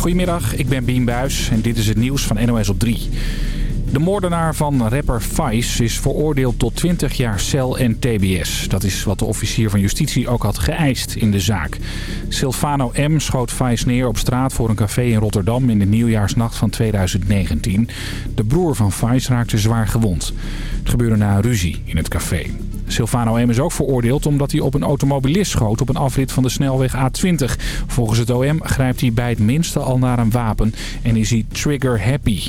Goedemiddag, ik ben Bien Buis en dit is het nieuws van NOS op 3. De moordenaar van rapper Vice is veroordeeld tot 20 jaar cel en tbs. Dat is wat de officier van justitie ook had geëist in de zaak. Silvano M. schoot Vice neer op straat voor een café in Rotterdam in de nieuwjaarsnacht van 2019. De broer van Vice raakte zwaar gewond. Het gebeurde na een ruzie in het café. Silvano M. is ook veroordeeld omdat hij op een automobilist schoot op een afrit van de snelweg A20. Volgens het OM grijpt hij bij het minste al naar een wapen en is hij trigger happy.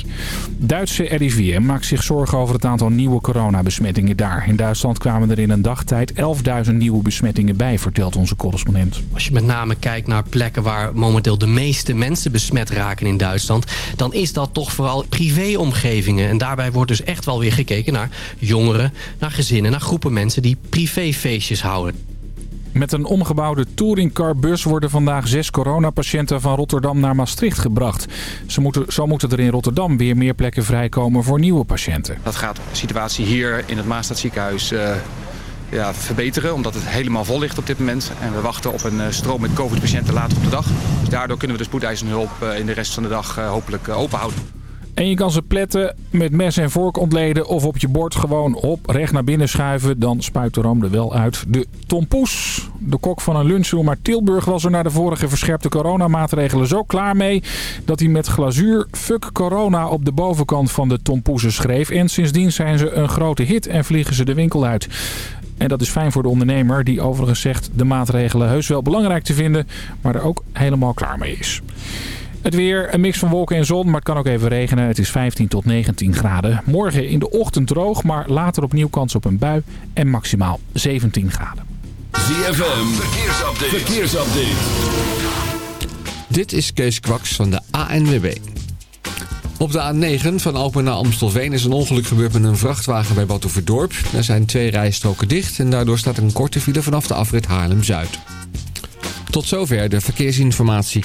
Duitse RIVM maakt zich zorgen over het aantal nieuwe coronabesmettingen daar. In Duitsland kwamen er in een dagtijd 11.000 nieuwe besmettingen bij, vertelt onze correspondent. Als je met name kijkt naar plekken waar momenteel de meeste mensen besmet raken in Duitsland... dan is dat toch vooral privéomgevingen. En daarbij wordt dus echt wel weer gekeken naar jongeren, naar gezinnen, naar groepen mensen die privéfeestjes houden. Met een omgebouwde touringcarbus worden vandaag zes coronapatiënten van Rotterdam naar Maastricht gebracht. Ze moeten, zo moeten er in Rotterdam weer meer plekken vrijkomen voor nieuwe patiënten. Dat gaat de situatie hier in het Maastadziekenhuis uh, ja, verbeteren, omdat het helemaal vol ligt op dit moment. En we wachten op een uh, stroom met covid-patiënten later op de dag. Dus daardoor kunnen we de spoedeisende hulp uh, in de rest van de dag hopelijk open houden. En je kan ze pletten met mes en vork ontleden of op je bord gewoon op recht naar binnen schuiven. Dan spuit de room er wel uit. De tompoes, de kok van een lunchroom uit Tilburg, was er na de vorige verscherpte coronamaatregelen zo klaar mee... dat hij met glazuur fuck corona op de bovenkant van de tompoesen schreef. En sindsdien zijn ze een grote hit en vliegen ze de winkel uit. En dat is fijn voor de ondernemer die overigens zegt de maatregelen heus wel belangrijk te vinden... maar er ook helemaal klaar mee is. Het weer, een mix van wolken en zon, maar het kan ook even regenen. Het is 15 tot 19 graden. Morgen in de ochtend droog, maar later opnieuw kans op een bui en maximaal 17 graden. ZFM, verkeersupdate. verkeersupdate. Dit is Kees Kwaks van de ANWB. Op de A9 van Alpen naar Amstelveen is een ongeluk gebeurd met een vrachtwagen bij Batuverdorp. Er zijn twee rijstroken dicht en daardoor staat een korte file vanaf de afrit Haarlem-Zuid. Tot zover de verkeersinformatie.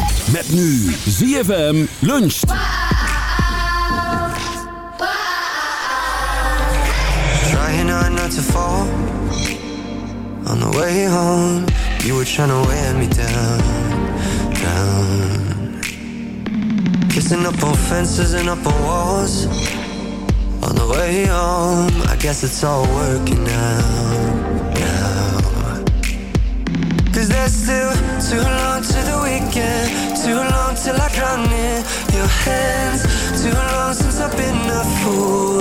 Met nu ZFM luncht. Trying hard not to fall. On the way home You were trying to wear me down Down. Kissing up on fences and up on walls. On the way home I guess it's all working out Cause there's still too long to the weekend Too long till I drown in your hands Too long since I've been a fool.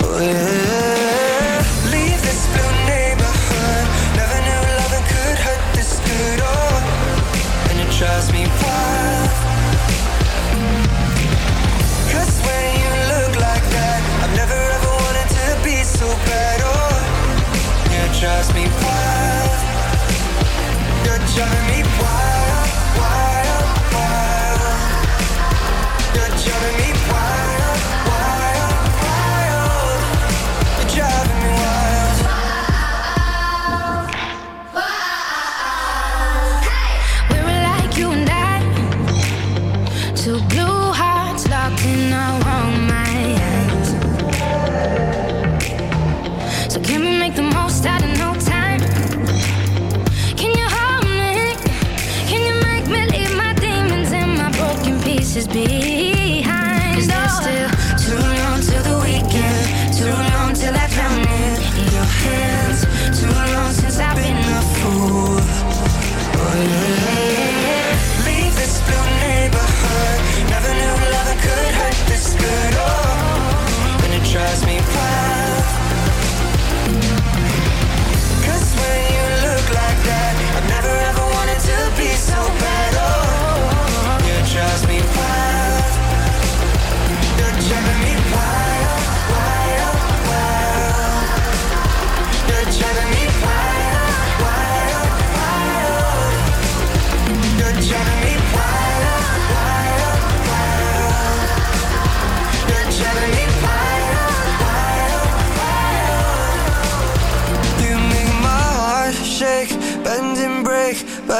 Oh yeah. Leave this blue neighborhood Never knew loving could hurt this good Oh. And it drives me wild. Cause when you look like that I've never ever wanted to be so bad Oh. Yeah, it drives me wild You're driving me wild,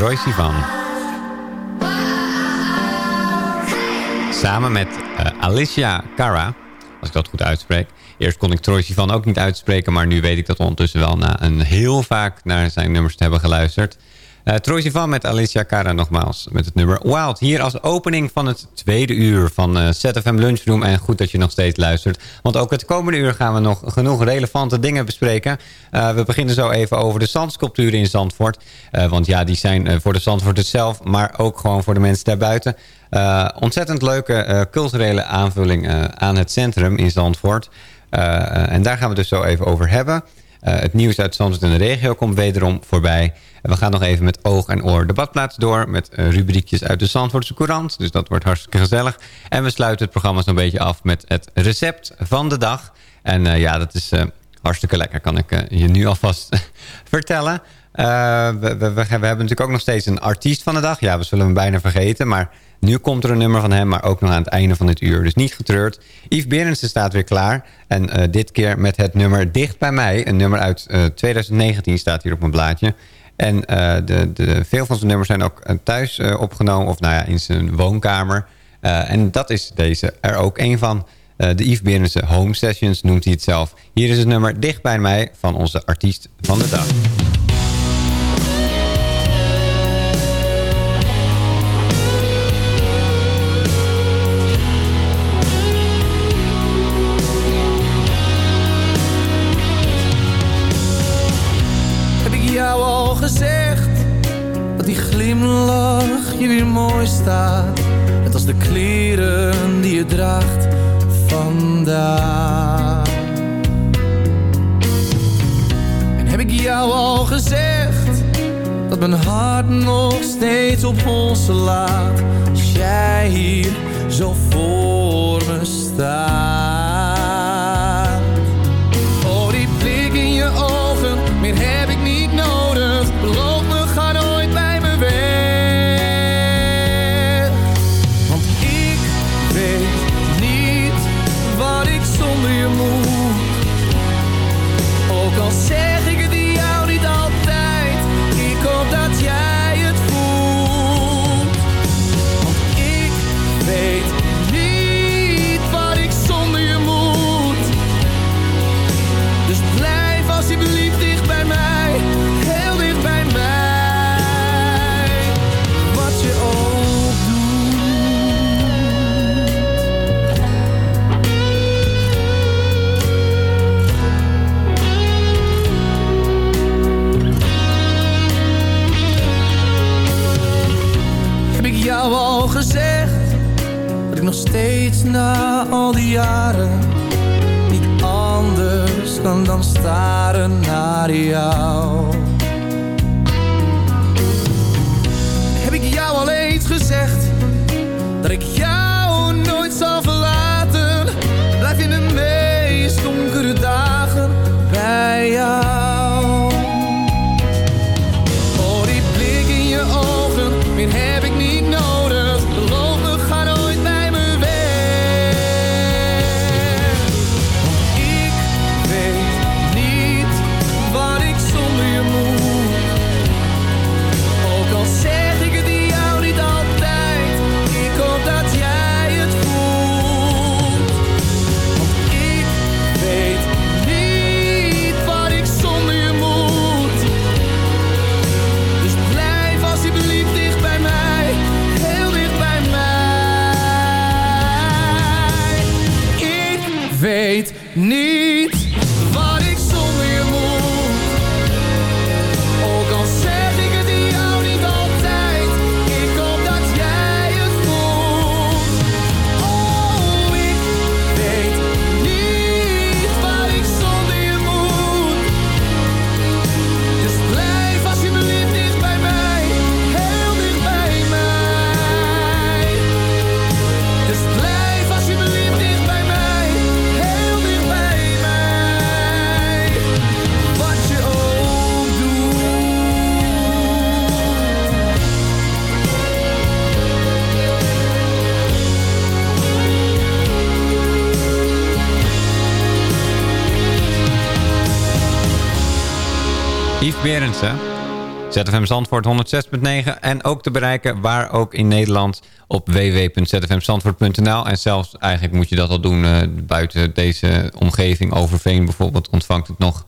Troy Sivan. Samen met eh, Alicia Cara, als ik dat goed uitspreek. Eerst kon ik Troy Sivan ook niet uitspreken, maar nu weet ik dat ondertussen wel na een heel vaak naar zijn nummers te hebben geluisterd. Eh Troy Sivan met Alicia Cara nogmaals, met het nummer Wild. Hier als opening van het tweede uur van eh, ZFM Lunchroom. En goed dat je nog steeds luistert. Want ook het komende uur gaan we nog genoeg relevante dingen bespreken. Eh, we beginnen zo even over de zandsculpturen in Zandvoort. Eh, want ja, die zijn eh, voor de Zandvoort zelf, maar ook gewoon voor de mensen daarbuiten. Eh, ontzettend leuke eh, culturele aanvulling eh, aan het centrum in Zandvoort. Eh, en daar gaan we dus zo even over hebben. Eh, het nieuws uit Zandvoort en de regio komt wederom voorbij. We gaan nog even met oog en oor de badplaats door... met eh, rubriekjes uit de Zandvoortse Courant. Dus dat wordt hartstikke gezellig. En we sluiten het programma zo'n beetje af met het recept van de dag. En eh, ja, dat is hartstikke lekker, kan ik je nu alvast vertellen. Eh, we, we, hebben natuurlijk ook nog steeds een artiest van de dag. Ja, we zullen hem bijna vergeten, maar... Nu komt er een nummer van hem, maar ook nog aan het einde van dit uur. Dus niet getreurd. Yves Berendsen staat weer klaar. En eh, dit keer met het nummer Dicht bij mij. Een nummer uit eh, 2019 staat hier op mijn blaadje. En eh, de, de, veel van zijn nummers zijn ook eh, thuis eh, opgenomen. Of nou ja, in zijn woonkamer. Eh, en dat is deze er ook een van. Eh, de Yves Berendsen Home Sessions noemt hij het zelf. Hier is het nummer Dicht bij mij van onze artiest van de dag. Weer mooi staat? Net als de kleren die je draagt vandaag. En heb ik jou al gezegd dat mijn hart nog steeds op ons laat? Als jij hier zo voor me staat. Weet ZFM Zandvoort 106.9 en ook te bereiken waar ook in Nederland op www.zfmzandvoort.nl. En zelfs eigenlijk moet je dat al doen eh, buiten deze omgeving. Overveen bijvoorbeeld ontvangt het nog.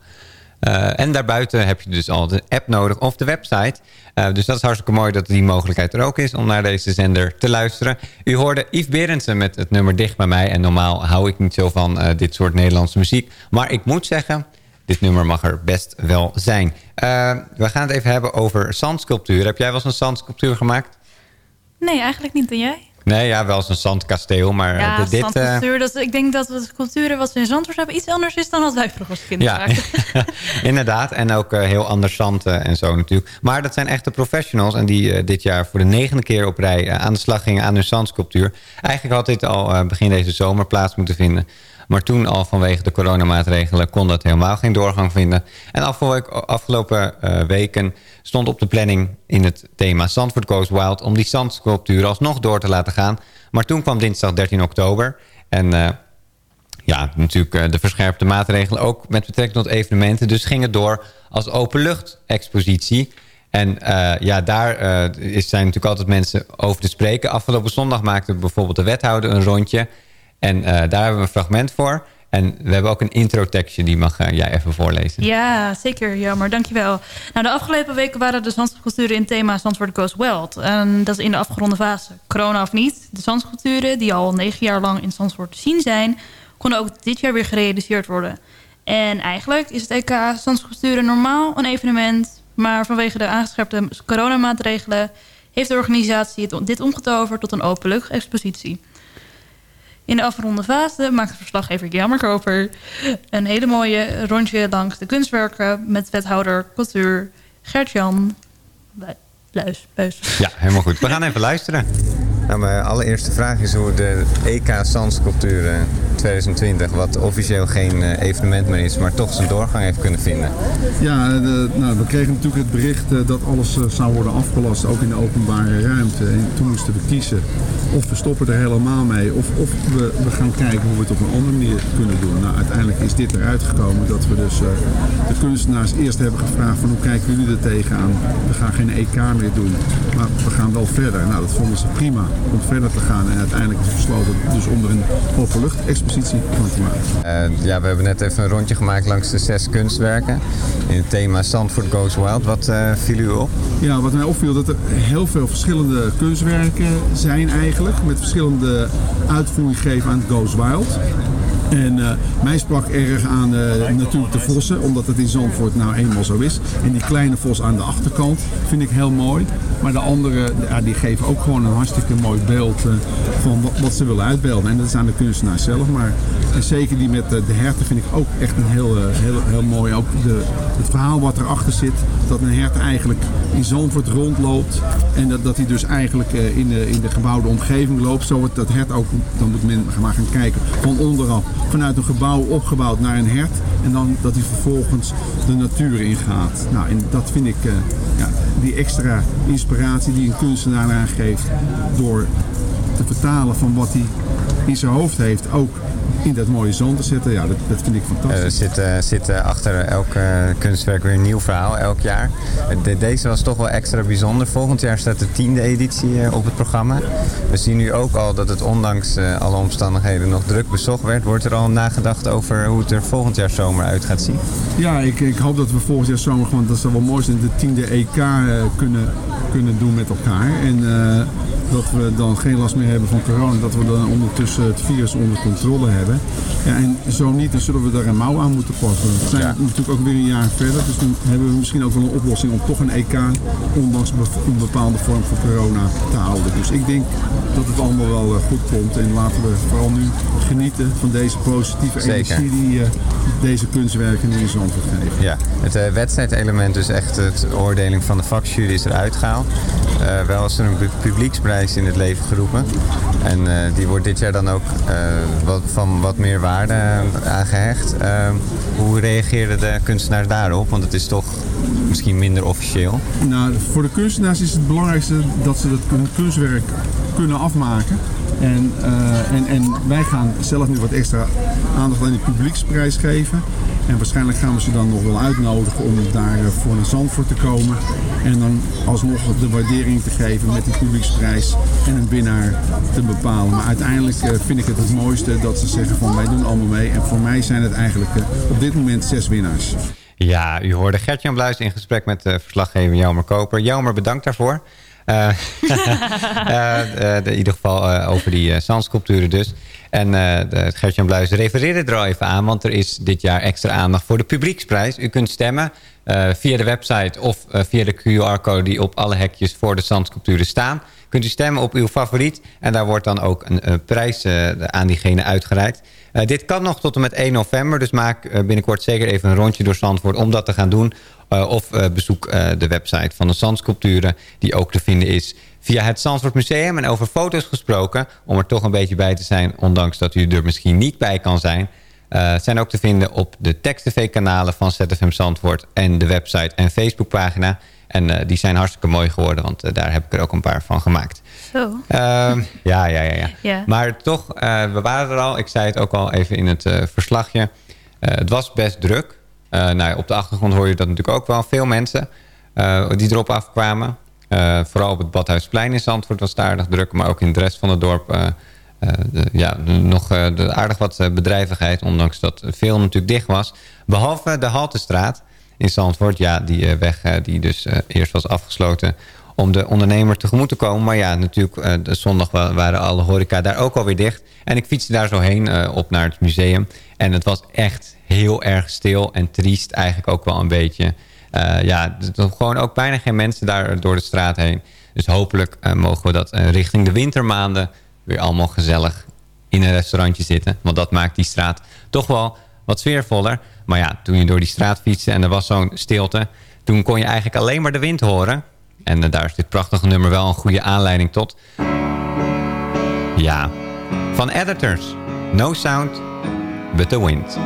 Eh, en daarbuiten heb je dus al de app nodig of de website. Eh, dus dat is hartstikke mooi dat die mogelijkheid er ook is om naar deze zender te luisteren. U hoorde Yves Berendsen met het nummer Dicht bij mij. En normaal hou ik niet zo van dit soort Nederlandse muziek. Maar ik moet zeggen, dit nummer mag er best wel zijn. Eh, we gaan het even hebben over zandsculptuur. Heb jij wel eens een zandsculptuur gemaakt? Nee, eigenlijk niet. En jij? Nee, ja, wel eens een zandkasteel. Maar Ja, de- dit... eh, zandcultuur. Dat, ik denk dat de culturen wat we in Zandvoort hebben iets anders is dan wat wij vroeger als kinderen Ja, inderdaad. En ook eh, heel anders zand eh, en zo natuurlijk. Maar dat zijn echte professionals. En die eh, dit jaar voor de negende keer op rij eh, aan de slag gingen aan hun zandsculptuur. Eigenlijk had dit al eh, begin deze zomer plaats moeten vinden. Maar toen al vanwege de coronamaatregelen kon dat helemaal geen doorgang vinden. En afgelopen, eh, weken stond op de planning in het thema Zandvoort Goes Wild... om die zandsculptuur alsnog door te laten gaan. Maar toen kwam dinsdag 13 oktober. En eh, ja, natuurlijk eh, de verscherpte maatregelen ook met betrekking tot evenementen. Dus ging het door als openlucht-expositie. En ja, daar zijn natuurlijk altijd mensen over te spreken. Afgelopen zondag maakte bijvoorbeeld de wethouder een rondje. En eh, daar hebben we een fragment voor. En we hebben ook een intro-tekstje, die mag eh, jij even voorlezen. Ja, zeker. Jammer, dankjewel. Nou, de afgelopen weken waren de zandsculpturen in thema Zandvoort Goes Wild. En dat is in de afgeronde fase. Corona of niet, de zandsculpturen die al negen jaar lang in Zandvoort te zien zijn... konden ook dit jaar weer gerealiseerd worden. En eigenlijk is het EK Zandsculpturen normaal een evenement... maar vanwege de aangescherpte coronamaatregelen... heeft de organisatie dit omgetoverd tot een openlucht-expositie. In de afgeronde fase maakte verslaggever Jammer Koper... een hele mooie rondje langs de kunstwerken... met wethouder cultuur Gert-Jan Lu- Luis. Ja, helemaal goed. We gaan even luisteren. Nou, mijn allereerste vraag is hoe de EK Zandsculpturen 2020, wat officieel geen eh, evenement meer is, maar toch zijn doorgang heeft kunnen vinden. Ja, nou, we kregen natuurlijk het bericht eh, dat alles eh, zou worden afgelast, ook in de openbare ruimte. En toen moesten we kiezen of we stoppen er helemaal mee of, of we, we gaan kijken hoe we het op een andere manier kunnen doen. Nou, uiteindelijk is dit eruit gekomen dat we dus eh, de kunstenaars eerst hebben gevraagd van hoe kijken jullie er tegenaan. We gaan geen EK meer doen, maar we gaan wel verder. Nou, dat vonden ze prima om verder te gaan en uiteindelijk is besloten dus om er een openlucht-expositie van te maken. Eh, ja, we hebben net even een rondje gemaakt langs de zes kunstwerken in het thema Zandvoort Goes Wild. Wat eh, viel u op? Ja, wat mij opviel dat er heel veel verschillende kunstwerken zijn eigenlijk. Met verschillende uitvoering gegeven aan het Goes Wild. En eh, mij sprak erg aan eh, natuurlijk de vossen, omdat het in Zandvoort nou eenmaal zo is. En die kleine vos aan de achterkant vind ik heel mooi. Maar de andere, ja, die geven ook gewoon een hartstikke mooi beeld eh, van wat, ze willen uitbeelden. En dat is aan de kunstenaar zelf. Maar en zeker die met eh, de herten vind ik ook echt een heel, eh, heel, heel mooi. Ook de, het verhaal wat erachter zit. Dat een hert eigenlijk in Zandvoort rondloopt. En dat, dat hij dus eigenlijk eh, in, de, in de gebouwde omgeving loopt. Zo wordt dat hert ook, dan moet men maar gaan kijken, van onderaf. Vanuit een gebouw opgebouwd naar een hert. En dan dat hij vervolgens de natuur ingaat. Nou, en dat vind ik, ja, die extra inspiratie die een kunstenaar eraan geeft. Door te vertalen van wat hij in zijn hoofd heeft. Ook in dat mooie zon te zetten. Ja, dat, dat vind ik fantastisch. Er zit, eh, zit eh, achter elk eh, kunstwerk weer een nieuw verhaal, elk jaar. Eh, de- deze was toch wel extra bijzonder. Volgend jaar staat de tiende editie eh, op het programma. We zien nu ook al dat het ondanks eh, alle omstandigheden nog druk bezocht werd. Wordt er al nagedacht over hoe het er volgend jaar zomer uit gaat zien? Ja, ik, ik hoop dat we volgend jaar zomer gewoon, dat zou wel mooi zijn, de tiende EK eh, kunnen, kunnen doen met elkaar. En eh, dat we dan geen last meer hebben van corona. Dat we dan ondertussen het virus onder controle hebben. Ja, en zo niet, dan zullen we daar een mouw aan moeten passen. We zijn natuurlijk ook weer een jaar verder. Dus dan hebben we misschien ook wel een oplossing om toch een EK, ondanks een bepaalde vorm van corona, te houden. Dus ik denk dat het allemaal wel eh, goed komt. En laten we vooral nu genieten van deze positieve Zeker. energie die eh, deze kunstwerken nu in Zandvoort geven. Ja, het eh, wedstrijdelement, dus echt het oordeling van de vakjury is eruit gehaald. Eh, wel is er een pu- in het leven geroepen. En eh, die wordt dit jaar dan ook eh, wat, van wat meer waarde eh, aangehecht. Eh, hoe reageerden de kunstenaars daarop? Want het is toch misschien minder officieel. Nou, voor de kunstenaars is het belangrijkste dat ze hun kunstwerk kunnen afmaken. En, en, en wij gaan zelf nu wat extra aandacht aan die publieksprijs geven. En waarschijnlijk gaan we ze dan nog wel uitnodigen om daar voor naar Zandvoort te komen. En dan alsnog de waardering te geven met die publieksprijs en een winnaar te bepalen. Maar uiteindelijk eh, vind ik het het mooiste dat ze zeggen van wij doen allemaal mee. En voor mij zijn het eigenlijk eh, op dit moment zes winnaars. Ja, u hoorde Gert-Jan Bluis in gesprek met de verslaggever Jelmer Koper. Jelmer, bedankt daarvoor. Eh, eh, eh, in ieder geval eh, over die eh, zandsculpturen dus. En eh, de- Gert-Jan Bluis refereerde er al even aan... want er is dit jaar extra aandacht voor de publieksprijs. U kunt stemmen eh, via de website of eh, via de QR-code... die op alle hekjes voor de zandsculpturen staan. Kunt u stemmen op uw favoriet. En daar wordt dan ook een, eh, prijs eh, aan diegene uitgereikt. Eh, dit kan nog tot en met 1 november. Dus maak eh, binnenkort zeker even een rondje door Zandvoort om dat te gaan doen. Eh, of eh, bezoek eh, de website van de Zandsculpturen... die ook te vinden is via het Zandvoort Museum. En over foto's gesproken, om er toch een beetje bij te zijn... ondanks dat u er misschien niet bij kan zijn... eh, zijn ook te vinden op de tekst-tv-kanalen van ZFM Zandvoort... en de website en Facebookpagina. En eh, die zijn hartstikke mooi geworden, want eh, daar heb ik er ook een paar van gemaakt. Zo. Ehm, ja, ja, ja, ja, Ja. Maar toch, eh, we waren er al. Ik zei het ook al even in het eh, verslagje. Eh, het was best druk. Eh, nou, op de achtergrond hoor je dat natuurlijk ook wel. Veel mensen eh, die erop afkwamen. Eh, vooral op het Badhuisplein in Zandvoort was het aardig druk. Maar ook in de rest van het dorp... eh, eh, ja, nog de aardig wat bedrijvigheid. Ondanks dat veel natuurlijk dicht was. Behalve de Haltestraat in Zandvoort. Ja, die weg die dus eerst was afgesloten om de ondernemer tegemoet te komen. Maar ja, natuurlijk, de zondag wa- waren alle horeca daar ook alweer dicht. En ik fietste daar zo heen op naar het museum. En het was echt heel erg stil en triest eigenlijk ook wel een beetje. Eh, ja, er gewoon ook bijna geen mensen daar door de straat heen. Dus hopelijk eh, mogen we dat eh, richting de wintermaanden weer allemaal gezellig in een restaurantje zitten. Want dat maakt die straat toch wel wat sfeervoller. Maar ja, toen je door die straat fietste en er was zo'n stilte... toen kon je eigenlijk alleen maar de wind horen. En daar is dit prachtige nummer wel een goede aanleiding tot. Ja, van Editors. No sound, but the wind.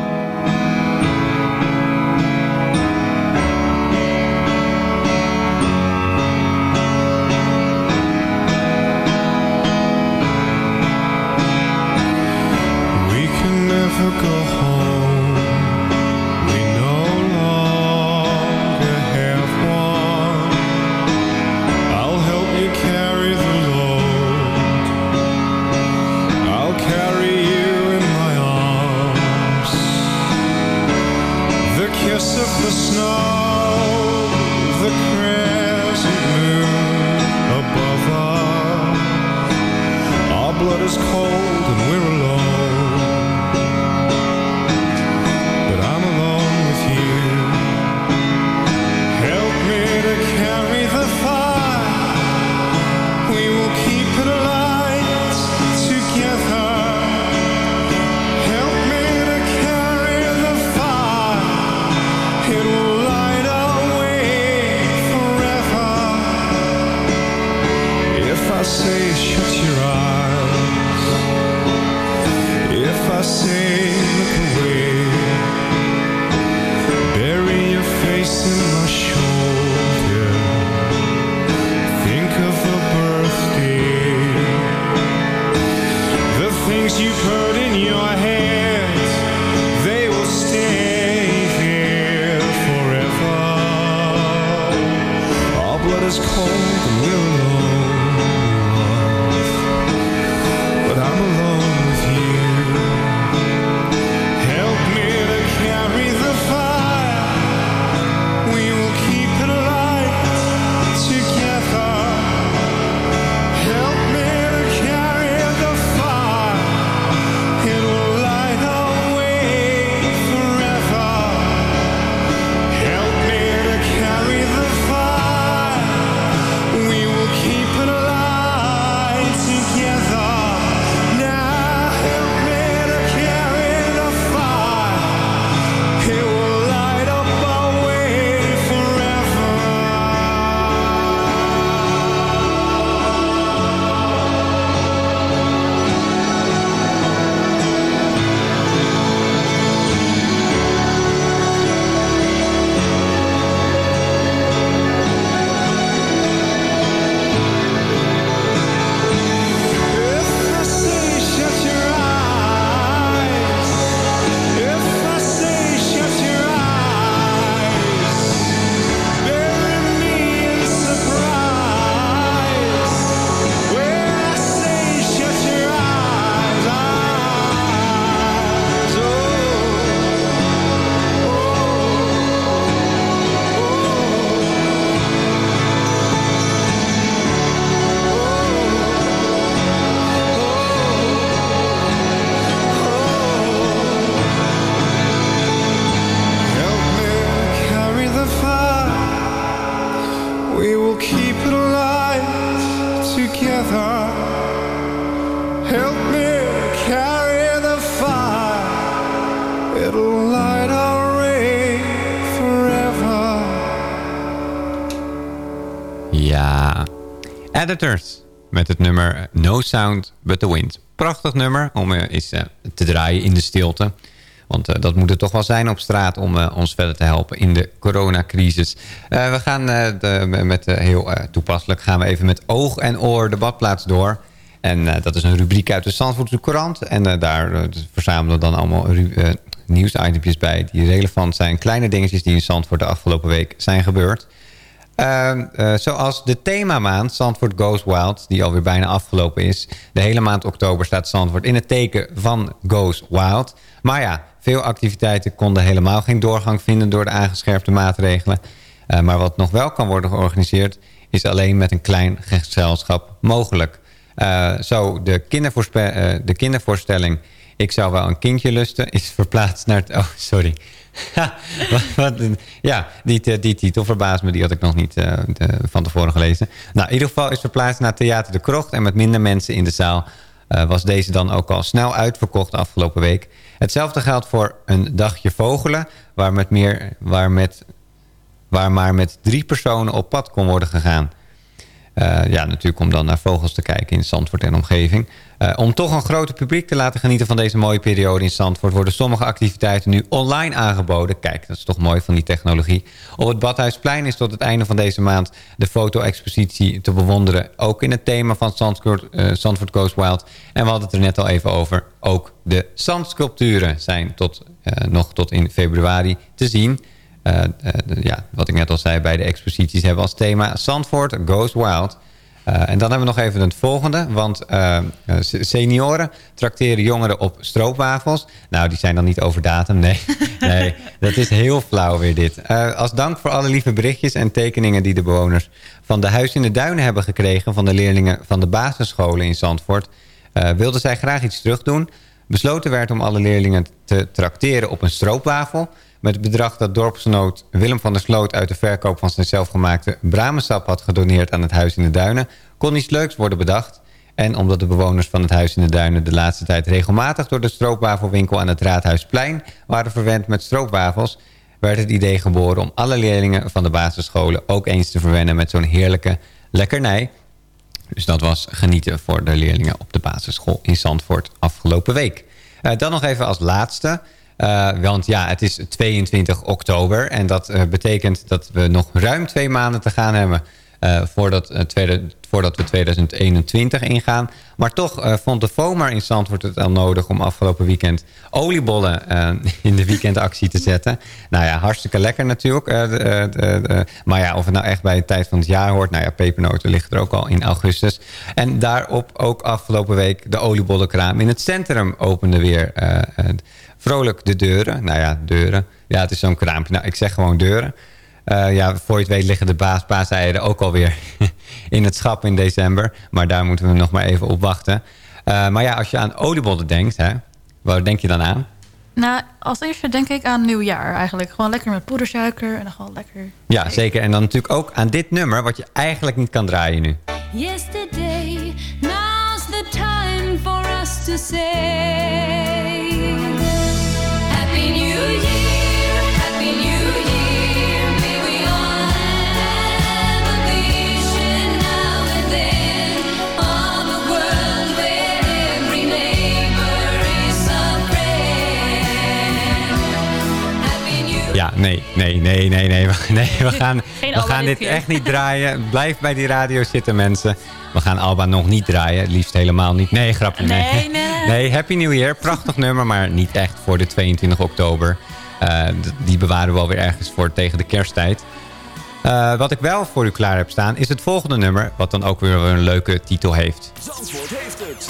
Het nummer No Sound But The Wind. Prachtig nummer om eh, eens eh, te draaien in de stilte. Want eh, dat moet het toch wel zijn op straat om eh, ons verder te helpen in de coronacrisis. Eh, we gaan eh, de, met eh, heel eh, toepasselijk gaan we even met oog en oor de badplaats door. En eh, dat is een rubriek uit de Zandvoortse Courant. En eh, daar eh, verzamelen we dan allemaal eh, nieuwsitempjes bij die relevant zijn. Kleine dingetjes die in Zandvoort de afgelopen week zijn gebeurd. Ehm, eh, zoals de themamaand Zandvoort Goes Wild, die alweer bijna afgelopen is. De hele maand oktober staat Zandvoort in het teken van Goes Wild. Maar ja, veel activiteiten konden helemaal geen doorgang vinden door de aangescherpte maatregelen. Eh, maar wat nog wel kan worden georganiseerd, is alleen met een klein gezelschap mogelijk. Eh, zo, de, de kindervoorstelling Ik zou wel een kindje lusten is verplaatst naar. Oh, sorry. Een- ja, die, die titel verbaast me. Die had ik nog niet eh, van tevoren gelezen. Nou, in ieder geval is verplaatst naar Theater de Krocht. En met minder mensen in de zaal eh, was deze dan ook al snel uitverkocht afgelopen week. Hetzelfde geldt voor een dagje vogelen. Waar, met meer, waar, met, waar maar met drie personen op pad kon worden gegaan. Eh, ja, natuurlijk om dan naar vogels te kijken in Zandvoort en omgeving. Eh, om toch een groter publiek te laten genieten van deze mooie periode in Zandvoort... worden sommige activiteiten nu online aangeboden. Kijk, dat is toch mooi van die technologie. Op het Badhuisplein is tot het einde van deze maand de foto-expositie te bewonderen. Ook in het thema van Zandvoort, eh, Zandvoort Coast Wild. En we hadden het er net al even over. Ook de zandsculpturen zijn tot, nog tot in februari te zien... Eh, eh, ja, wat ik net al zei, bij de exposities hebben als thema Zandvoort Goes Wild. Eh, en dan hebben we nog even het volgende. Want senioren trakteren jongeren op stroopwafels. Nou, die zijn dan niet over datum. Nee, nee dat is heel flauw weer dit. Als dank voor alle lieve berichtjes en tekeningen... die de bewoners van de Huis in de Duinen hebben gekregen... van de leerlingen van de basisscholen in Zandvoort... wilden zij graag iets terugdoen. Besloten werd om alle leerlingen te trakteren op een stroopwafel... met het bedrag dat dorpsgenoot Willem van der Sloot... uit de verkoop van zijn zelfgemaakte bramensap had gedoneerd aan het Huis in de Duinen... kon iets leuks worden bedacht. En omdat de bewoners van het Huis in de Duinen... de laatste tijd regelmatig door de stroopwafelwinkel aan het Raadhuisplein... waren verwend met stroopwafels... werd het idee geboren om alle leerlingen van de basisscholen... ook eens te verwennen met zo'n heerlijke lekkernij... Dus dat was genieten voor de leerlingen op de basisschool in Zandvoort afgelopen week. Eh, dan nog even als laatste. Eh, want ja, het is 22 oktober. En dat eh, betekent dat we nog ruim twee maanden te gaan hebben... eh, voordat, tweede, voordat we 2021 ingaan. Maar toch vond de FOMAR in Zandvoort het al nodig... om afgelopen weekend oliebollen in de weekendactie te zetten. Nou ja, hartstikke lekker natuurlijk. maar ja, of het nou echt bij de tijd van het jaar hoort... nou ja, pepernoten liggen er ook al in augustus. En daarop ook afgelopen week de oliebollenkraam in het centrum opende weer... vrolijk de deuren. Nou ja, deuren. Ja, het is zo'n kraampje. Nou, ik zeg gewoon deuren. Eh, ja, voor je het weet liggen de baas, paaseieren ook alweer in het schap in december. Maar daar moeten we nog maar even op wachten. Eh, maar ja, als je aan oliebollen denkt, hè, waar denk je dan aan? Nou, als eerste denk ik aan nieuwjaar eigenlijk. Gewoon lekker met poedersuiker en dan gewoon lekker... Ja, zeker. En dan natuurlijk ook aan dit nummer, wat je eigenlijk niet kan draaien nu. Yesterday, now's the time for us to say nee, nee, nee, nee, nee. We- Nee, we gaan, Geen we gaan dit keer. echt niet draaien. Blijf bij die radio zitten, mensen. We gaan Alba nog niet draaien. Het liefst helemaal niet. Nee, grapje. Nee, Nee, nee. nee Happy New Year. Prachtig nummer, maar niet echt voor de 22 oktober. Eh, die bewaren we alweer ergens voor tegen de kersttijd. Eh, wat ik wel voor u klaar heb staan is het volgende nummer. Wat dan ook weer een leuke titel heeft. Zandvoort heeft het.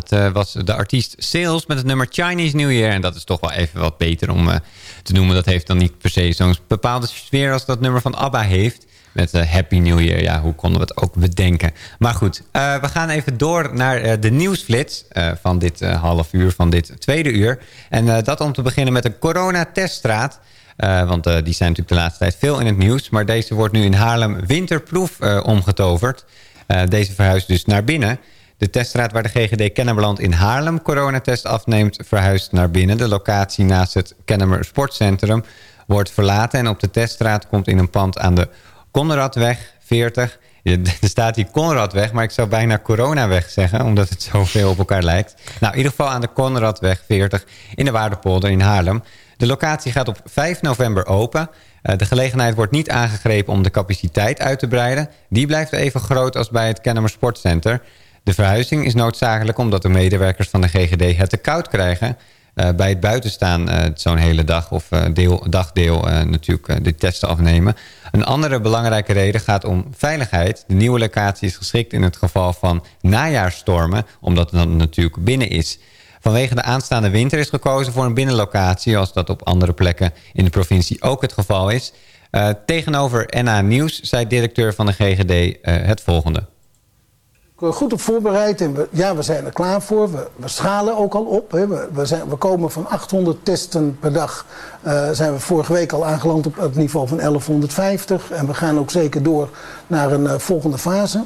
Dat eh, was de artiest Sales met het nummer Chinese New Year. En dat is toch wel even wat beter om eh, te noemen. Dat heeft dan niet per se zo'n bepaalde sfeer als dat nummer van ABBA heeft. Met eh, Happy New Year. Ja, hoe konden we het ook bedenken? Maar goed, we gaan even door naar de nieuwsflits van dit half uur, van dit tweede uur. En dat om te beginnen met een coronateststraat. Eh, want die zijn natuurlijk de laatste tijd veel in het nieuws. Maar deze wordt nu in Haarlem winterproef omgetoverd. Deze verhuist dus naar binnen. De teststraat waar de GGD Kennemerland in Haarlem coronatest afneemt... verhuist naar binnen. De locatie naast het Kennemer Sportcentrum wordt verlaten. En op de teststraat komt in een pand aan de Conradweg 40... Ja, Er staat hier Conradweg, maar ik zou bijna Coronaweg zeggen... omdat het zoveel op elkaar lijkt. Nou, in ieder geval aan de Conradweg 40 in de Waardepolder in Haarlem. De locatie gaat op 5 november open. Eh, de gelegenheid wordt niet aangegrepen om de capaciteit uit te breiden. Die blijft even groot als bij het Kennemer Sportcenter. De verhuizing is noodzakelijk omdat de medewerkers van de GGD het te koud krijgen... eh, bij het buitenstaan eh, zo'n hele dag of eh, deel, dagdeel natuurlijk de testen afnemen. Een andere belangrijke reden gaat om veiligheid. De nieuwe locatie is geschikt in het geval van najaarstormen, omdat het dan natuurlijk binnen is. Vanwege de aanstaande winter is gekozen voor een binnenlocatie... zoals dat op andere plekken in de provincie ook het geval is. Tegenover NA Nieuws zei directeur van de GGD het volgende. Goed op voorbereid en ja, we zijn er klaar voor. We, we schalen ook al op. Hè. We, we, zijn, we komen van 800 testen per dag. eh, zijn we vorige week al aangeland op het niveau van 1150. En we gaan ook zeker door naar een eh, volgende fase.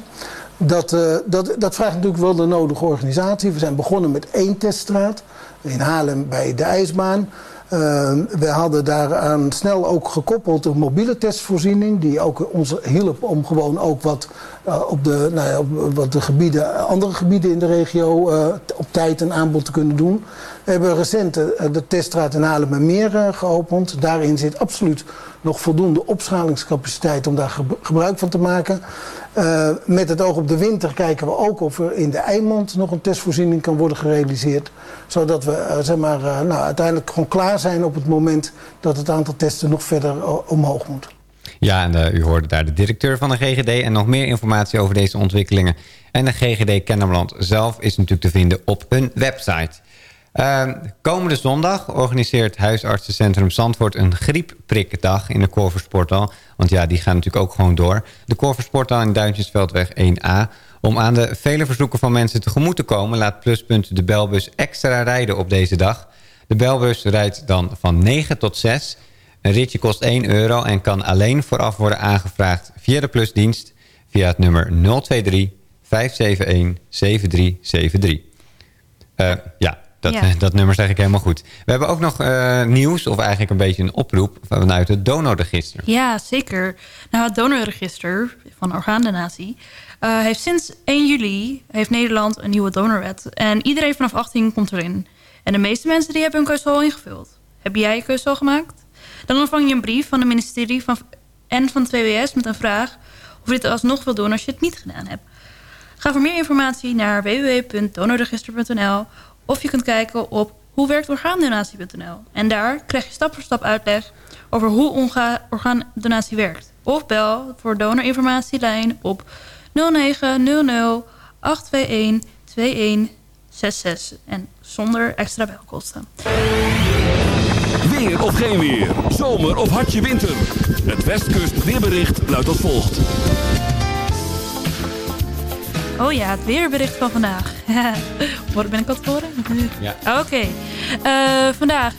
Dat, eh, dat, dat vraagt natuurlijk wel de nodige organisatie. We zijn begonnen met één teststraat. In Haarlem bij de ijsbaan. Uh, we hadden daaraan snel ook gekoppeld een mobiele testvoorziening. Die ook ons hielp om gewoon ook wat, uh, op, de, nou ja, op wat de gebieden, andere gebieden in de regio uh, op tijd een aanbod te kunnen doen. We hebben recent de teststraat in Haarlem en Meer geopend. Daarin zit absoluut nog voldoende opschalingscapaciteit om daar gebruik van te maken. Uh, met het oog op de winter kijken we ook of er in de Eimond nog een testvoorziening kan worden gerealiseerd. Zodat we uh, zeg maar, uh, nou, uiteindelijk gewoon klaar zijn op het moment dat het aantal testen nog verder omhoog moet. Ja, en u hoorde daar de directeur van de GGD en nog meer informatie over deze ontwikkelingen. En de GGD Kennemerland zelf is natuurlijk te vinden op hun website. Uh, komende zondag organiseert huisartsencentrum Zandvoort een griepprikdag in de Korversportal. Want ja, die gaan natuurlijk ook gewoon door. De Korversportal in Duintjesveldweg 1A. Om aan de vele verzoeken van mensen tegemoet te komen... laat Pluspunt de belbus extra rijden op deze dag. De belbus rijdt dan van 9 tot 6. Een ritje kost 1 euro en kan alleen vooraf worden aangevraagd via de plusdienst... via het nummer 023 571 7373. Uh, ja, dat, ja. dat nummer zeg ik helemaal goed. We hebben ook nog uh, nieuws, of eigenlijk een beetje een oproep... vanuit het donorregister. Ja, zeker. Nou, het donorregister van orgaandonatie... Uh, heeft sinds 1 juli heeft Nederland een nieuwe donorwet. En iedereen vanaf 18 komt erin. En de meeste mensen die hebben hun keuze al ingevuld. Heb jij je keuze al gemaakt? Dan ontvang je een brief van het ministerie van, en van het VWS met een vraag... of je dit alsnog wil doen als je het niet gedaan hebt. Ga voor meer informatie naar www.donorregister.nl of je kunt kijken op hoewerktorgaandonatie.nl. En daar krijg je stap voor stap uitleg over hoe orgaandonatie werkt. Of bel voor donorinformatielijn op 0900 821 2166. En zonder extra belkosten. Weer of geen weer. Zomer of hartje winter. Het Westkust weerbericht luidt als volgt. Oh ja, het weerbericht van vandaag. Wat ben ik wat horen? Ja. Oké. Okay. Uh, vandaag.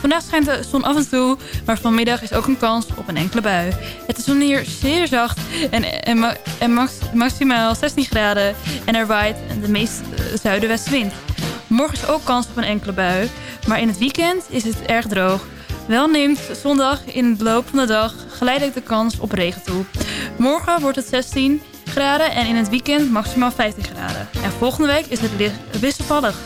Vandaag schijnt de zon af en toe, maar vanmiddag is ook een kans op een enkele bui. Het is hier zeer zacht en, en, en max, maximaal 16 graden en er waait de meest uh, zuidenwestenwind. Morgen is ook kans op een enkele bui, maar in het weekend is het erg droog. Wel neemt zondag in de loop van de dag geleidelijk de kans op regen toe. Morgen wordt het 16 graden en in het weekend maximaal 15 graden. En volgende week is het wisselvallig.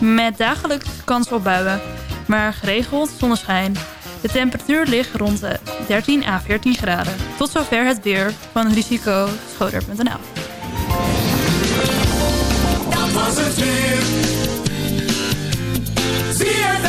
Met dagelijks kans op buien, maar geregeld zonneschijn. De temperatuur ligt rond de 13 à 14 graden. Tot zover het weer van risicoschoder.nl Dat was het weer. Zie het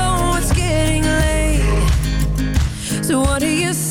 so what do you say?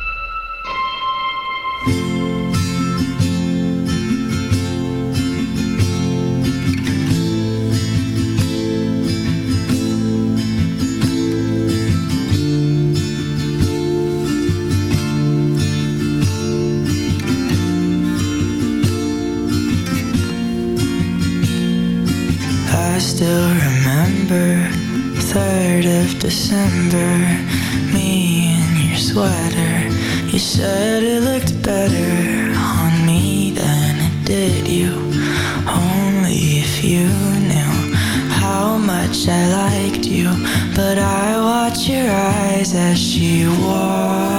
3rd of December. Me in your sweater. You said it looked better on me than it did you. Only if you knew how much I liked you. But I watch your eyes as she walks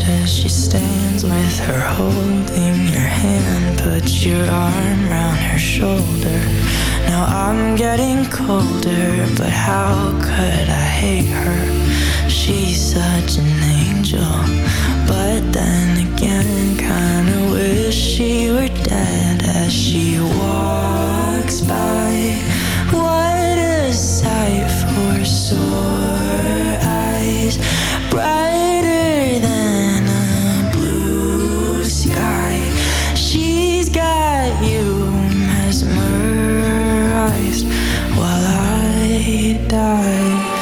as she stands with her holding your hand. Put your arm round her shoulder. Now I'm getting colder, but how could I hate her? She's such an angel, but then again, kinda wish she were dead as she walks by. What a sight for sore eyes. Bright he died.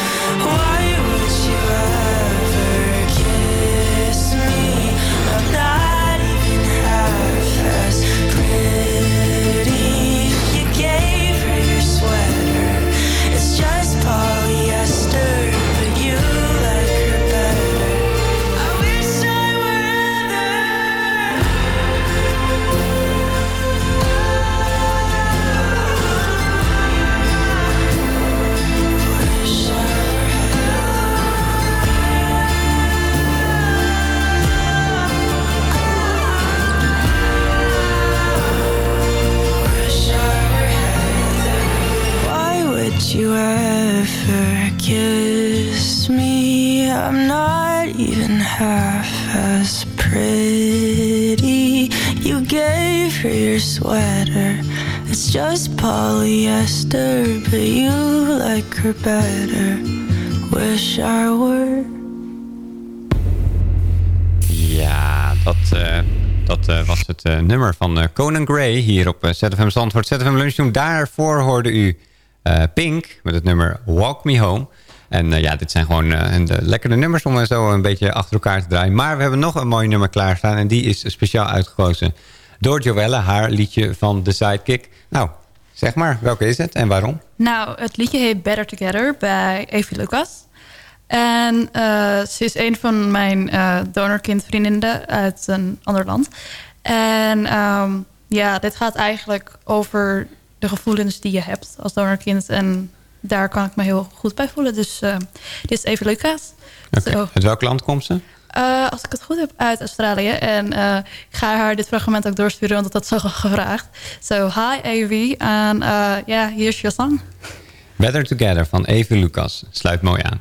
Half as pretty. You gave her your sweater, it's just polyester, but you like her better. Wish I were. Ja, dat, eh, dat eh, was het eh, nummer van eh, Conan Gray hier op ZFM Zandvoort. ZFM Lunchroom. Daarvoor hoorde u Pink met het nummer Walk Me Home. En eh, ja, dit zijn gewoon eh, de lekkere nummers om zo een beetje achter elkaar te draaien. Maar we hebben nog een mooi nummer klaarstaan. En die is speciaal uitgekozen door Joelle, haar liedje van The Sidekick. Nou, zeg maar, welke is het en waarom? Nou, het liedje heet Better Together bij Evie Lucas. En eh, ze is een van mijn donorkindvriendinnen uit een ander land. En ehm, ja, dit gaat eigenlijk over de gevoelens die je hebt als donorkind. En daar kan ik me heel goed bij voelen. Dus eh, dit is Evie Lucas. Uit welk land komt ze? Eh, als ik het goed heb, uit Australië. En eh, ik ga haar dit fragment ook doorsturen, want dat had zo gevraagd. So, hi Evie. En ja, hier is je song. Better Together van Even Lucas. Sluit mooi aan.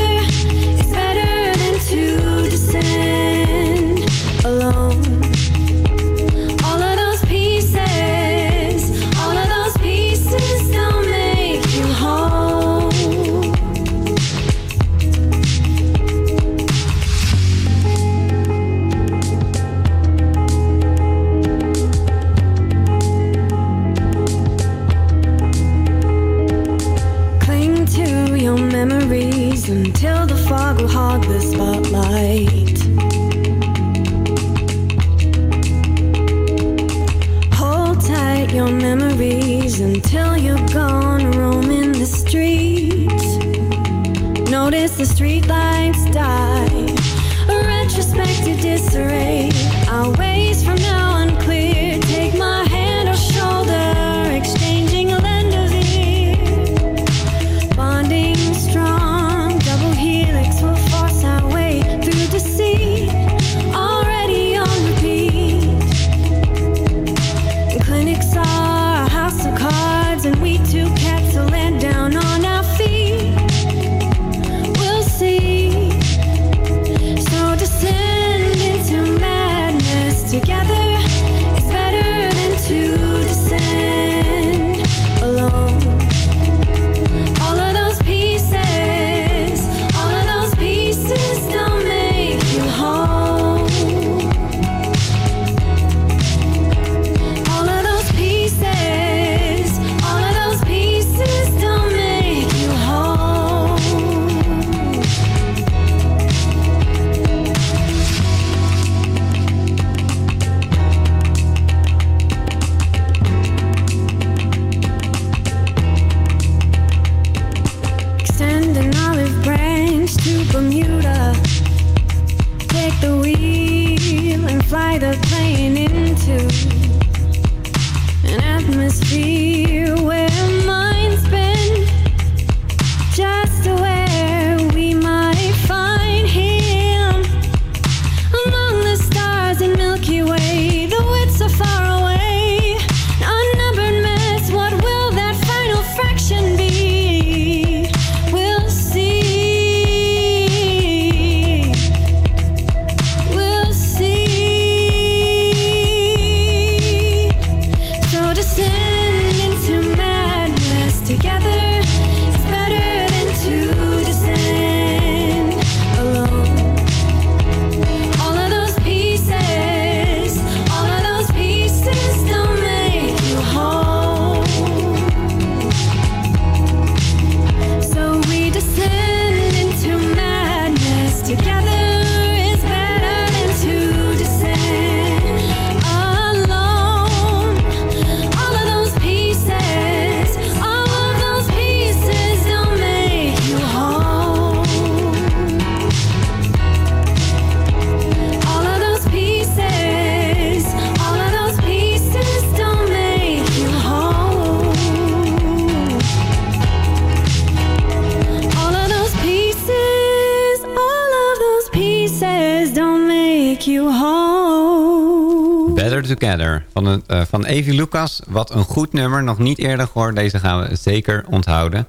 eh, Evie Lucas. Wat een goed nummer, nog niet eerder gehoord. Deze gaan we zeker onthouden.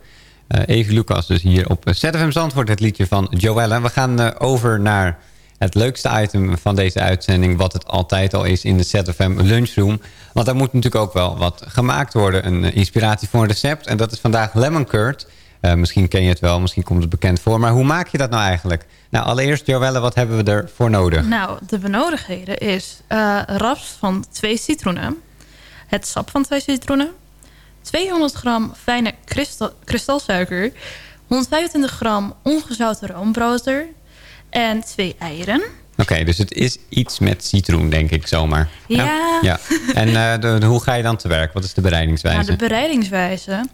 Eh Evie Lucas dus hier op ZFM Zandvoort, het liedje van Joelle. We gaan eh, over naar het leukste item van deze uitzending... wat het altijd al is in de ZFM Lunchroom. Want daar moet natuurlijk ook wel wat gemaakt worden. Een eh, inspiratie voor een recept. En dat is vandaag lemon curd. Eh, misschien ken je het wel, misschien komt het bekend voor. Maar hoe maak je dat nou eigenlijk? Nou, allereerst Joelle, wat hebben we ervoor nodig? Nou, de benodigdheden is eh, raps van twee citroenen. Het sap van twee citroenen. 200 gram fijne kristal, kristalsuiker. 125 gram ongezouten roomboter. En twee eieren. Oké, dus het is iets met citroen, denk ik zomaar. Ja. ja. En eh, de, de- hoe ga je dan te werk? Wat is de bereidingswijze? Nou, de bereidingswijze.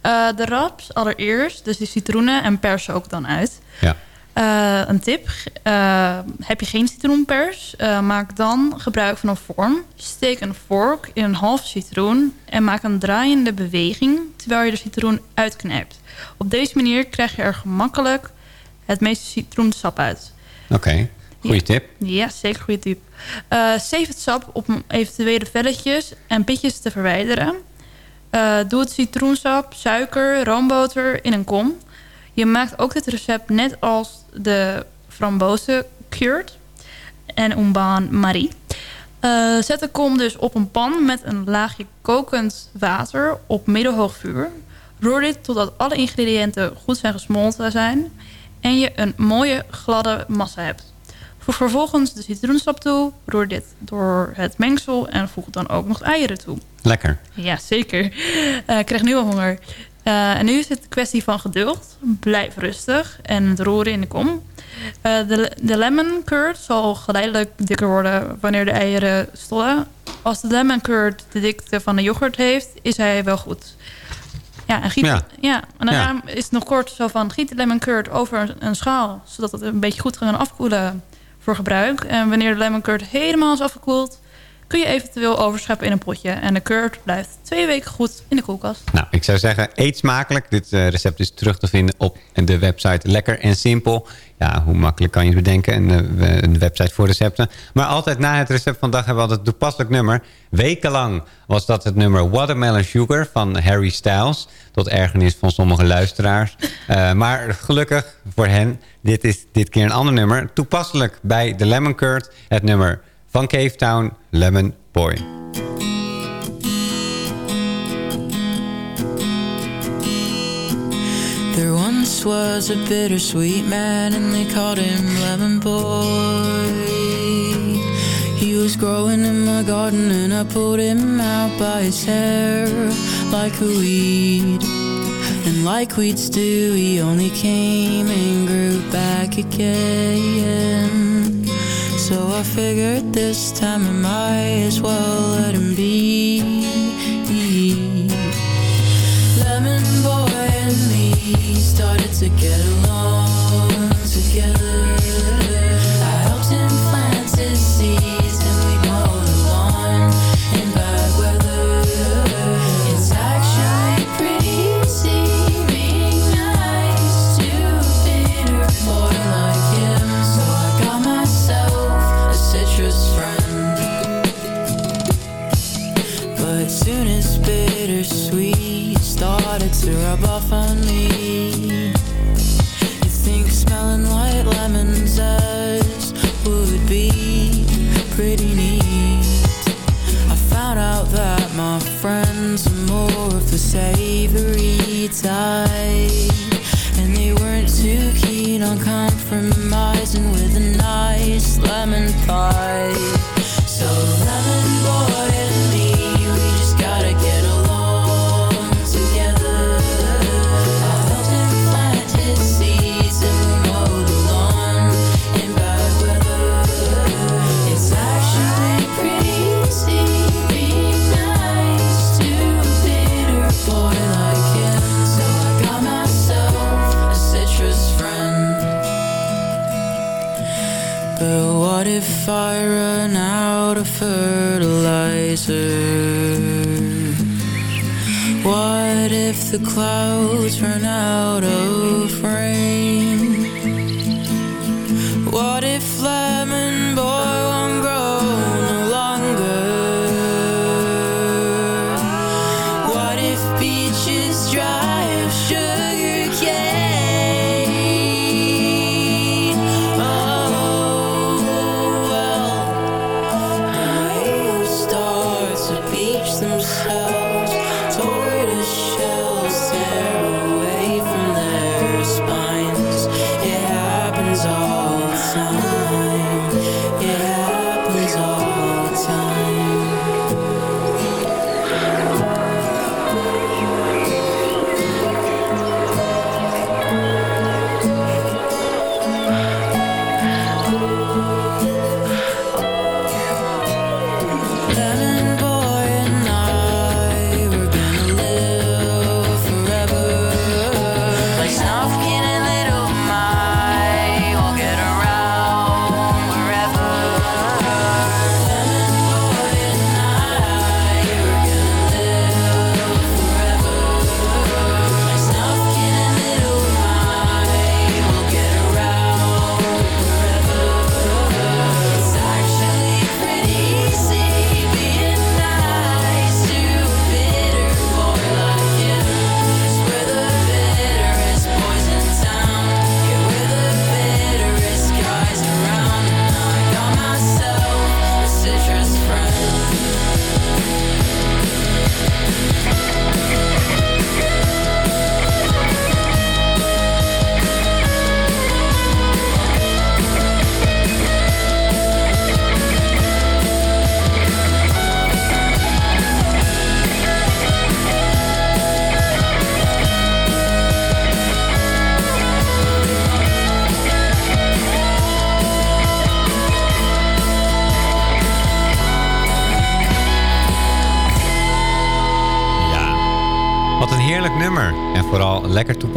Eh, de raps allereerst, dus die citroenen en pers ook dan uit. Ja. Eh, een tip. eh, heb je geen citroenpers, eh, maak dan gebruik van een vorm. Steek een vork in een half citroen en maak een draaiende beweging terwijl je de citroen uitknijpt. Op deze manier krijg je er gemakkelijk het meeste citroensap uit. Oké, goede tip. Ja, zeker goede tip. Save het sap om eventuele velletjes en pitjes te verwijderen. Doe het citroensap, suiker, roomboter in een kom. Je maakt ook dit recept net als de frambozen cured en umbaan marie. Eh, zet de kom dus op een pan met een laagje kokend water op middelhoog vuur. Roer dit totdat alle ingrediënten goed zijn gesmolten zijn en je een mooie gladde massa hebt. Voeg vervolgens de citroensap toe, roer dit door het mengsel en voeg dan ook nog eieren toe. Lekker. Ja, zeker. Eh, ik krijg nu al honger. Eh, en nu is het een kwestie van geduld. Blijf rustig en het roeren in de kom. Eh, de, de lemon curd zal geleidelijk dikker worden wanneer de eieren stollen. Als de lemon curd de dikte van de yoghurt heeft, is hij wel goed. Ja, en giet, Ja. ja. en daarna is het nog kort zo van giet de lemon curd over een, een schaal, zodat het een beetje goed kan afkoelen voor gebruik. En wanneer de lemon curd helemaal is afgekoeld, kun je eventueel overscheppen in een potje. En de curd blijft twee weken goed in de koelkast. Nou, ik zou zeggen, eet smakelijk. Dit eh, recept is terug te vinden op de website Lekker en Simpel. Ja, hoe makkelijk kan je het bedenken? Een, eh, een website voor recepten. Maar altijd na het recept van dag hebben we altijd een toepasselijk nummer. Wekenlang was dat het nummer Watermelon Sugar van Harry Styles. Tot ergernis van sommige luisteraars. Eh, maar gelukkig voor hen, dit is dit keer een ander nummer. Toepasselijk bij de Lemon Curd. Het nummer van Cave Town, Lemon Boy. There once was a bittersweet man, and they called him Lemon Boy. He was growing in my garden, and I pulled him out by his hair like a weed. And like weeds do, he only came and grew back again. So I figured this time I might as well let him be. Lemon boy and me started to get along You're above me the clouds run out of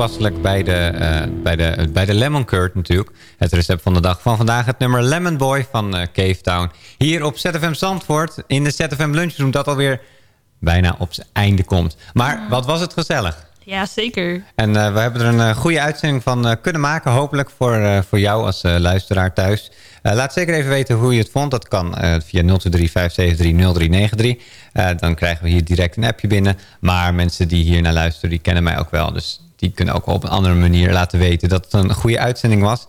toepasselijk bij de, eh, bij de, bij de Lemon Curd natuurlijk. Het recept van de dag van vandaag. Het nummer Lemon Boy van eh, Cave Town. Hier op ZFM Zandvoort. In de ZFM Lunchroom. Dat alweer bijna op zijn einde komt. Maar wat was het gezellig. Ja, zeker. En eh, we hebben er een goede uitzending van kunnen maken. Hopelijk voor, voor jou als luisteraar thuis. Laat zeker even weten hoe je het vond. Dat kan via 023-573-0393. Eh, dan krijgen we hier direct een appje binnen. Maar mensen die hier naar luisteren, die kennen mij ook wel. Dus die kunnen ook op een andere manier laten weten dat het een goede uitzending was.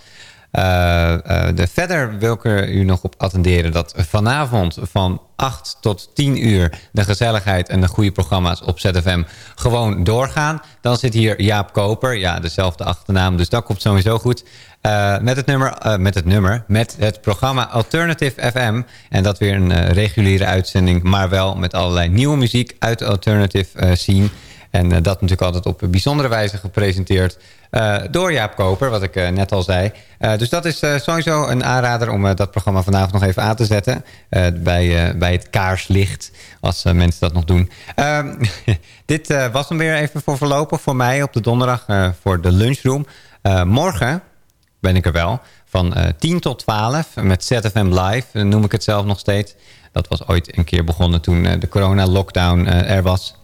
Eh, eh, de, verder wil ik er u nog op attenderen dat vanavond van 8 tot 10 uur de gezelligheid en de goede programma's op ZFM gewoon doorgaan. Dan zit hier Jaap Koper, ja, dezelfde achternaam, dus dat komt sowieso goed. Eh, met, het nummer, met het nummer, met het programma Alternative FM. En dat weer een reguliere uitzending, maar wel met allerlei nieuwe muziek uit de Alternative scene. En eh, dat natuurlijk altijd op bijzondere wijze gepresenteerd eh, door Jaap Koper, wat ik eh, net al zei. Dus dat is sowieso een aanrader om dat programma vanavond nog even aan te zetten. bij, bij het kaarslicht, als mensen dat nog doen. Ehm, dit was hem weer even voor voorlopig voor mij op de donderdag voor de lunchroom. Morgen ben ik er wel. Van eh 10 tot 12 met ZFM Live, noem ik het zelf nog steeds. Dat was ooit een keer begonnen toen de corona-lockdown er was.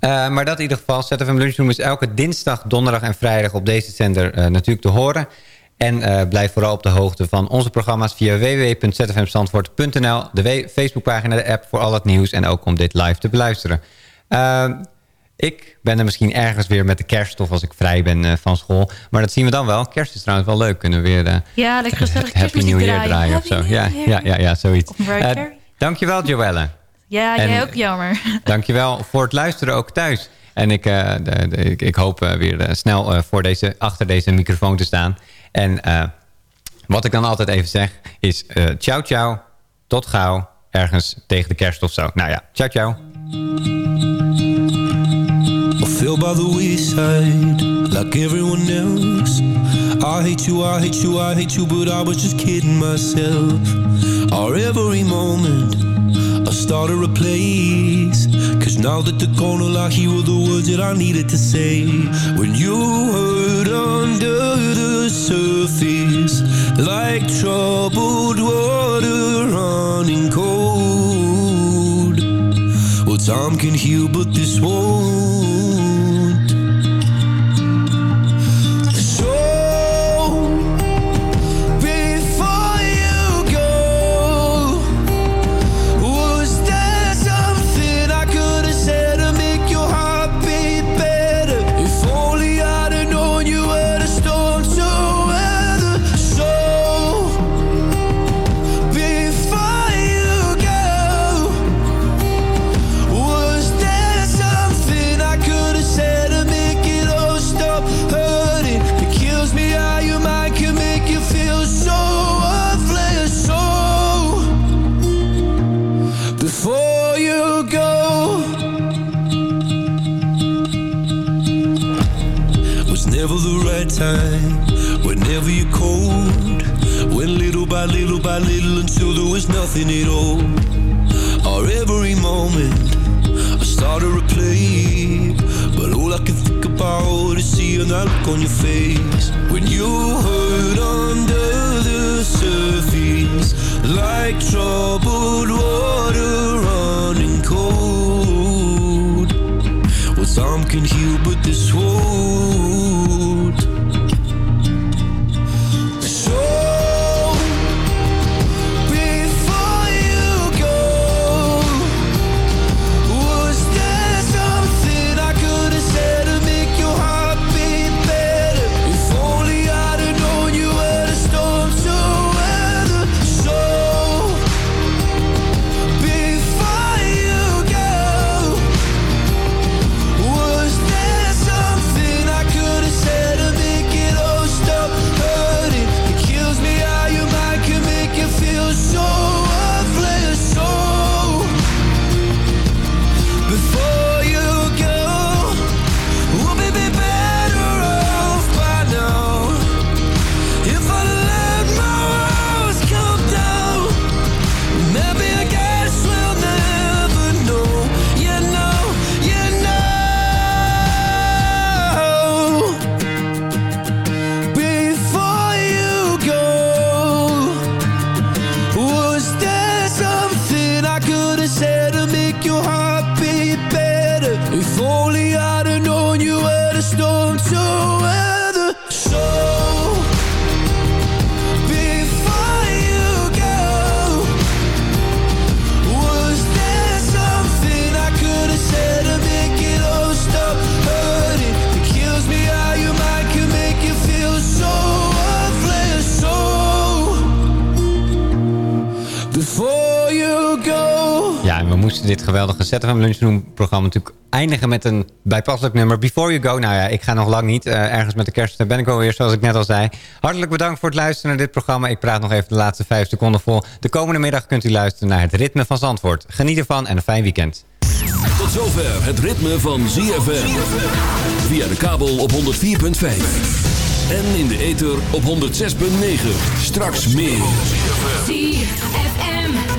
Eh, maar dat in ieder geval, ZFM Lunchroom is elke dinsdag, donderdag en vrijdag op deze zender eh, natuurlijk te horen. En eh, blijf vooral op de hoogte van onze programma's via www.zfmstandvoort.nl. De Facebookpagina, de app voor al het nieuws en ook om dit live te beluisteren. Ik ben er misschien ergens weer met de kerst of als ik vrij ben van school. Maar dat zien we dan wel. Kerst is trouwens wel leuk. Kunnen we weer Ja, lekker gezellig Happy New Year draaien. draaien of zo. Ja, ja, ja, ja, zoiets. Dankjewel Joelle. Ja, En- jij ook jammer. Dankjewel voor het luisteren ook thuis. En ik, eh, de- de- ik, ik hoop eh, weer eh, snel eh, voor deze, achter deze microfoon te staan. En eh, wat ik dan altijd even zeg is eh, ciao ciao, tot gauw, ergens tegen de kerst of zo. Nou ja, ciao ciao. I feel by the wayside like everyone else. I hate you, I hate you, I hate you, but I was just kidding myself. Our every moment I started a place. Cause now that the corner I hear were the words that I needed to say. When you hurt under the surface, like troubled water running cold. Well, time can heal, but this won't. Was nothing at all. Or every moment, I started to play. But all I can think about is seeing that look on your face. When you hurt under the surface, like troubled water geweldige zetten van Lunchroom programma natuurlijk eindigen met een bijpasselijk nummer. Before You Go, nou ja, ik ga nog lang niet. Eh, ergens met de kerst ben ik alweer, zoals ik net al zei. Hartelijk bedankt voor het luisteren naar dit programma. Ik praat nog even de laatste vijf seconden vol. De komende middag kunt u luisteren naar het ritme van Zandvoort. Geniet ervan en een fijn weekend. Tot zover het ritme van ZFM. Via de kabel op 104.5. En in de ether op 106.9. Straks meer.